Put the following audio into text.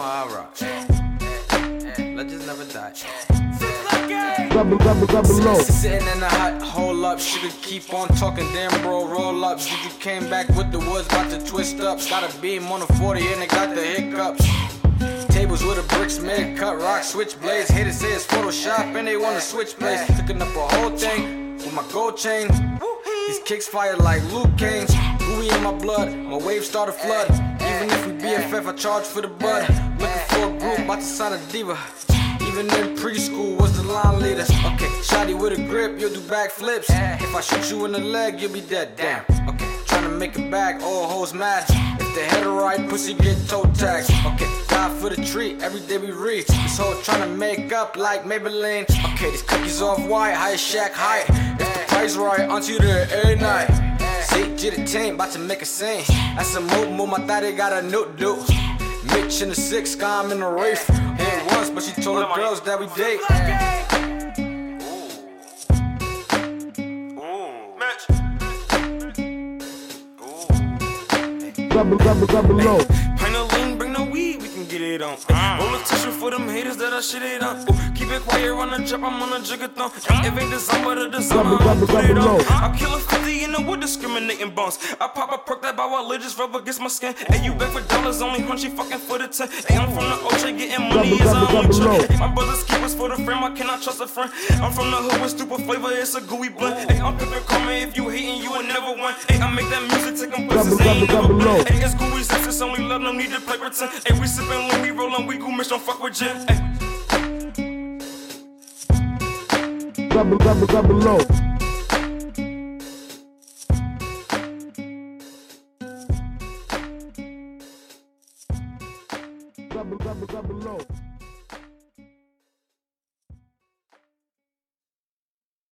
alright. Let just never die. Sitting in the hot hole up, should keep on talking, damn bro, roll up. She just came back with the woods, about to twist up. Got a beam on the 40 and it got the hiccups. Tables with the bricks made, cut rock, switch blades. Haters say it's Photoshop and they wanna switch blades. Cooking up a whole thing with my gold chain. These kicks fire like Luke Cage. Louis in my blood, my waves start a flood. Even if we BFF, I charge for the bud. A group, about to sign a diva. Even in preschool, was the line leader. Okay, shotty with a grip, you'll do backflips. If I shoot you in the leg, you'll be dead. Damn. Okay, tryna make it back, all hoes mad. If the head right, pussy get toe tags. Okay, die for the treat, every day we reach. This hoe tryna make up like Maybelline. Okay, these cookies off white, high shack height. If the price right, you there every night? Say, G the team, about to make a scene. That's a move, move, my daddy got a new do. Mitch in the six, Scam in the Wraith. Hit once, but she told her girls that we date. Double, double, double low. Pint of lean, bring no weed, we can get it on. Roll a tissue for them haters that I shit it on. Ooh, keep it quiet, run the trap, I'm on a jiggathon. If ain't design, but a design, Double, I'ma double, put it on. low. I kill a 50 in the wood, discriminating bones. I pop a perk that by religious rub against my skin. And you back for dollars, only you fucking for the 10. Hey, I'm from the OJ, getting money is a only My brother's keepers for the frame, I cannot trust a friend. I'm from the hood with stupid flavor, it's a gooey blend. Hey, I'm pimpin' karma, if you hating, you will never win. Hey, I make that music, take them places, they ain't never been. Hey, it's gooey sex, it's only love, no need to play pretend. Hey, we sippin' when we rollin', we go miss, don't fuck with Jim. Hey. Double, double, double low. Double, double, double low.